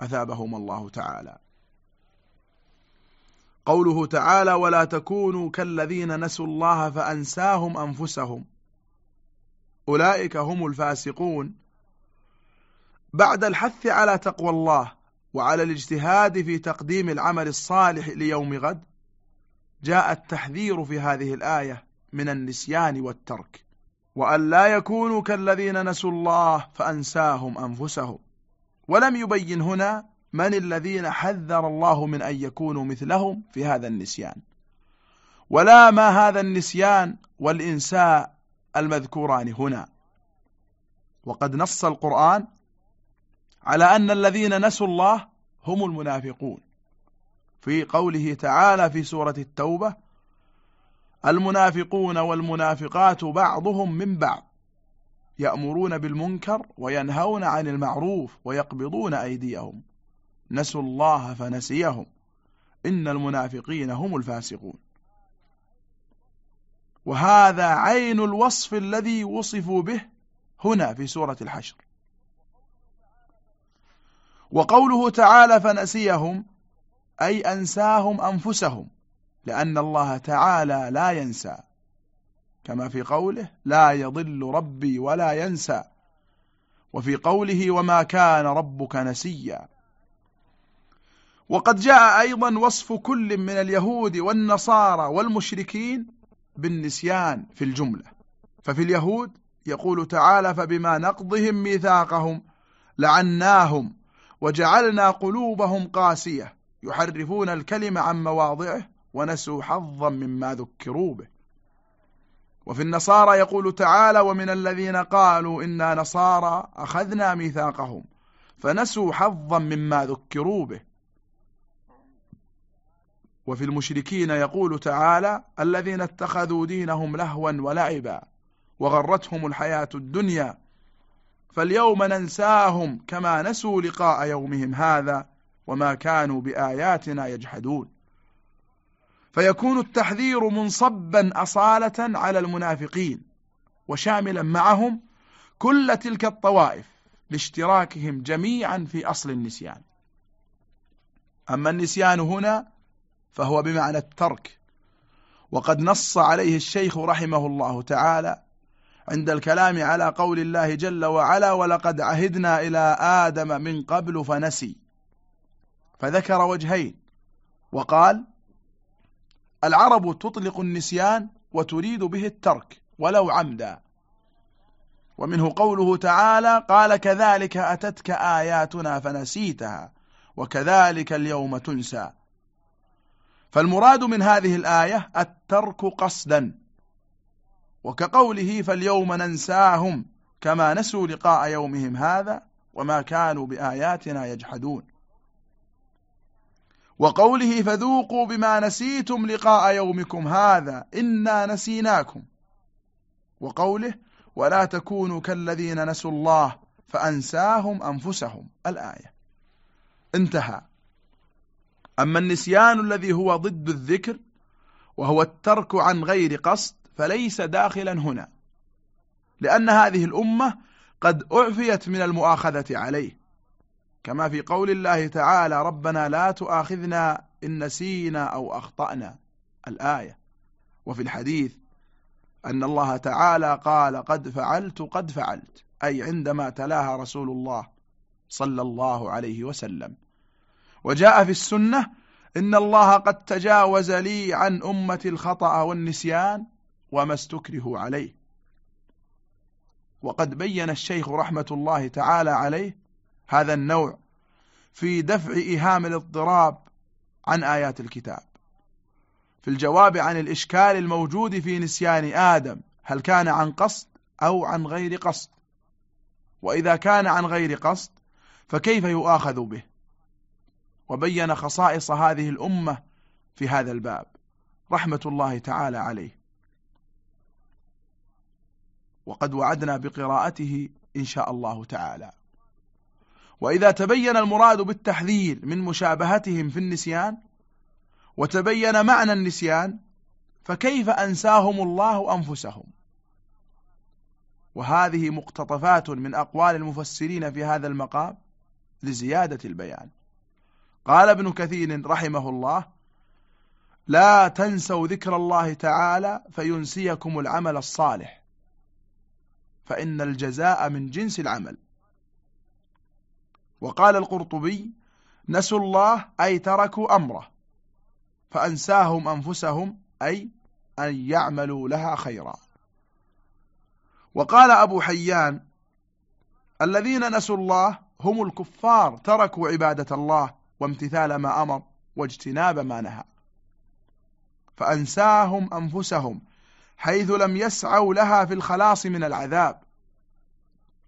أثابهم الله تعالى. قوله تعالى ولا تكونوا كالذين نسوا الله فأنساهم أنفسهم. أولئك هم الفاسقون. بعد الحث على تقوى الله وعلى الاجتهاد في تقديم العمل الصالح ليوم غد جاء التحذير في هذه الآية من النسيان والترك وأن لا يكونوا كالذين نسوا الله فأنساهم أنفسهم. ولم يبين هنا من الذين حذر الله من أن يكونوا مثلهم في هذا النسيان. ولا ما هذا النسيان والإنساء المذكوران هنا. وقد نص القرآن على أن الذين نسوا الله هم المنافقون. في قوله تعالى في سورة التوبة المنافقون والمنافقات بعضهم من بعض. يأمرون بالمنكر وينهون عن المعروف ويقبضون أيديهم. نسوا الله فنسيهم. إن المنافقين هم الفاسقون. وهذا عين الوصف الذي وصفوا به هنا في سورة الحشر. وقوله تعالى فنسيهم أي أنساهم أنفسهم لأن الله تعالى لا ينسى. كما في قوله لا يضل ربي ولا ينسى. وفي قوله وما كان ربك نسيا. وقد جاء أيضا وصف كل من اليهود والنصارى والمشركين بالنسيان في الجملة. ففي اليهود يقول تعالى فبما نقضهم ميثاقهم لعناهم وجعلنا قلوبهم قاسية. يحرفون الكلمة عن مواضعه ونسوا حظا مما ذكروا به. وفي النصارى يقول تعالى ومن الذين قالوا إنا نصارى أخذنا ميثاقهم فنسوا حظا مما ذكروا به. وفي المشركين يقول تعالى الذين اتخذوا دينهم لهوا ولعبا وغرتهم الحياة الدنيا فاليوم ننساهم كما نسوا لقاء يومهم هذا وما كانوا بآياتنا يجحدون. فيكون التحذير منصبا أصالة على المنافقين وشاملا معهم كل تلك الطوائف لاشتراكهم جميعا في أصل النسيان. أما النسيان هنا فهو بمعنى الترك وقد نص عليه الشيخ رحمه الله تعالى عند الكلام على قول الله جل وعلا ولقد عهدنا إلى آدم من قبل فنسي فذكر وجهين وقال العرب تطلق النسيان وتريد به الترك ولو عمدا. ومنه قوله تعالى قال كذلك أتتك آياتنا فنسيتها وكذلك اليوم تنسى. فالمراد من هذه الآية الترك قصدا وكقوله فاليوم ننساهم كما نسوا لقاء يومهم هذا وما كانوا بآياتنا يجحدون. وقوله فذوقوا بما نسيتم لقاء يومكم هذا إنا نسيناكم. وقوله ولا تكونوا كالذين نسوا الله فأنساهم أنفسهم. الآية. انتهى. أما النسيان الذي هو ضد الذكر وهو الترك عن غير قصد فليس داخلا هنا لأن هذه الأمة قد أعفيت من المؤاخذة عليه. كما في قول الله تعالى ربنا لا تؤاخذنا إن نسينا أو أخطأنا. الآية. وفي الحديث أن الله تعالى قال قد فعلت قد فعلت. أي عندما تلاها رسول الله صلى الله عليه وسلم. وجاء في السنة إن الله قد تجاوز لي عن أمة الخطأ والنسيان وما استكره عليه. وقد بين الشيخ رحمة الله تعالى عليه هذا النوع في دفع إيهام الاضطراب عن آيات الكتاب. في الجواب عن الإشكال الموجود في نسيان آدم هل كان عن قصد أو عن غير قصد؟ وإذا كان عن غير قصد فكيف يؤاخذ به؟ وبين خصائص هذه الأمة في هذا الباب. رحمة الله تعالى عليه. وقد وعدنا بقراءته إن شاء الله تعالى. وإذا تبين المراد بالتحذير من مشابهتهم في النسيان وتبين معنى النسيان فكيف أنساهم الله أنفسهم؟ وهذه مقتطفات من أقوال المفسرين في هذا المقام لزيادة البيان. قال ابن كثير رحمه الله لا تنسوا ذكر الله تعالى فينسيكم العمل الصالح فإن الجزاء من جنس العمل. وقال القرطبي نسوا الله أي تركوا أمره فأنساهم أنفسهم أي أن يعملوا لها خيرا. وقال أبو حيان الذين نسوا الله هم الكفار تركوا عبادة الله وامتثال ما أمر واجتناب ما نهى. فأنساهم أنفسهم حيث لم يسعوا لها في الخلاص من العذاب.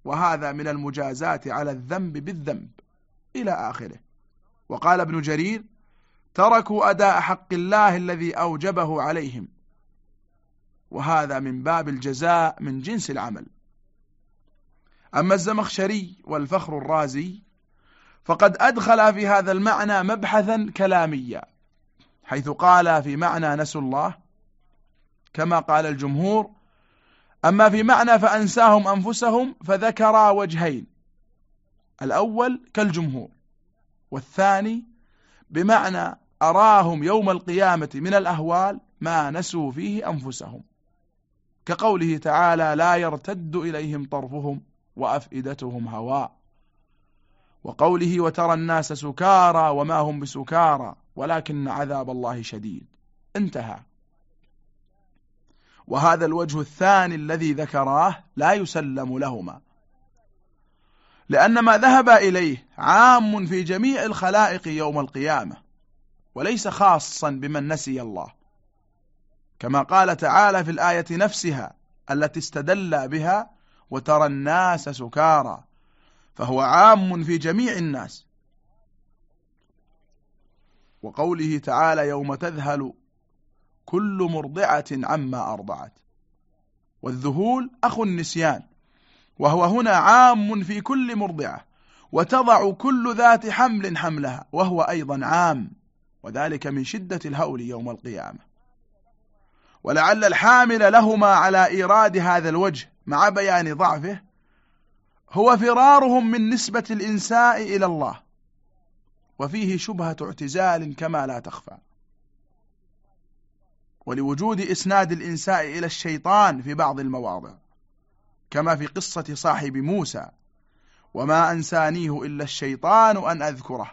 وهذا من المجازات على الذنب بالذنب إلى آخره. وقال ابن جرير تركوا أداء حق الله الذي أوجبه عليهم. وهذا من باب الجزاء من جنس العمل. أما الزمخشري والفخر الرازي فقد أدخل في هذا المعنى مبحثا كلاميا حيث قال في معنى نسوا الله كما قال الجمهور أما في معنى فأنساهم أنفسهم فذكرا وجهين. الأول كالجمهور والثاني بمعنى أراهم يوم القيامة من الأهوال ما نسوا فيه أنفسهم. كقوله تعالى لا يرتد إليهم طرفهم وأفئدتهم هواء وقوله وترى الناس سكارى وما هم بسكارى ولكن عذاب الله شديد انتهى. وهذا الوجه الثاني الذي ذكراه لا يسلم لهما. لأن ما ذهب إليه عام في جميع الخلائق يوم القيامة وليس خاصا بمن نسي الله. كما قال تعالى في الآية نفسها التي استدل بها وترى الناس سكارى فهو عام في جميع الناس. وقوله تعالى يوم تذهل كل مرضعة عما أرضعت. والذهول أخو النسيان وهو هنا عام في كل مرضعة وتضع كل ذات حمل حملها وهو أيضا عام وذلك من شدة الهول يوم القيامة. ولعل الحامل لهما على إيراد هذا الوجه مع بيان ضعفه هو فرارهم من نسبة الإنساء إلى الله وفيه شبهة اعتزال كما لا تخفى. ولوجود إسناد الإنساء إلى الشيطان في بعض المواضع كما في قصة صاحب موسى وما أنسانيه إلا الشيطان أن أذكره.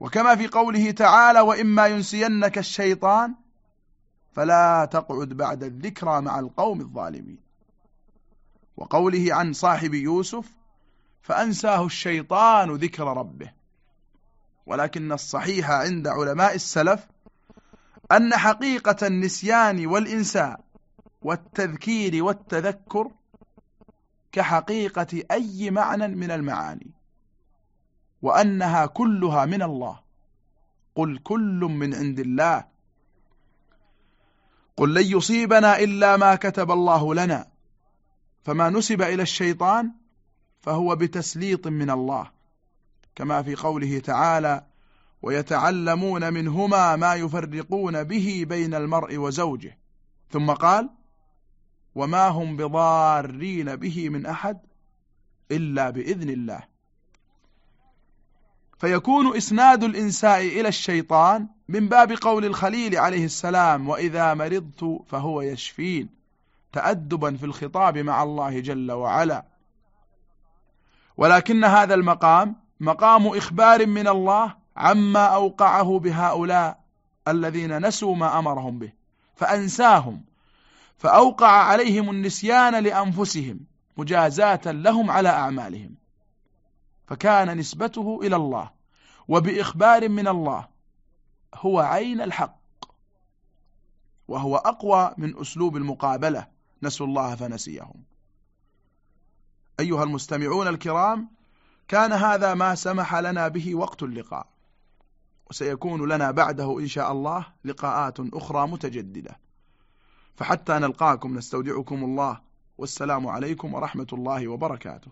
وكما في قوله تعالى وإما ينسينك الشيطان فلا تقعد بعد الذكرى مع القوم الظالمين وقوله عن صاحب يوسف فأنساه الشيطان ذكر ربه ولكن الصحيح عند علماء السلف أن حقيقة النسيان والإنساء والتذكير والتذكر كحقيقة أي معنى من المعاني وأنها كلها من الله. قل كل من عند الله. قل لن يصيبنا إلا ما كتب الله لنا فما نسب إلى الشيطان فهو بتسليط من الله كما في قوله تعالى ويتعلمون منهما ما يفرقون به بين المرء وزوجه. ثم قال وما هم بضارين به من أحد إلا بإذن الله. فيكون إسناد الإنساء إلى الشيطان من باب قول الخليل عليه السلام وإذا مرضت فهو يشفين تأدبا في الخطاب مع الله جل وعلا. ولكن هذا المقام مقام إخبار من الله عما أوقعه بهؤلاء الذين نسوا ما أمرهم به فأنساهم فأوقع عليهم النسيان لأنفسهم مجازاة لهم على أعمالهم. فكان نسبته إلى الله وبإخبار من الله هو عين الحق وهو أقوى من أسلوب المقابلة نسوا الله فنسيهم. أيها المستمعون الكرام كان هذا ما سمح لنا به وقت اللقاء. وسيكون لنا بعده إن شاء الله لقاءات أخرى متجددة. فحتى نلقاكم نستودعكم الله. والسلام عليكم ورحمة الله وبركاته.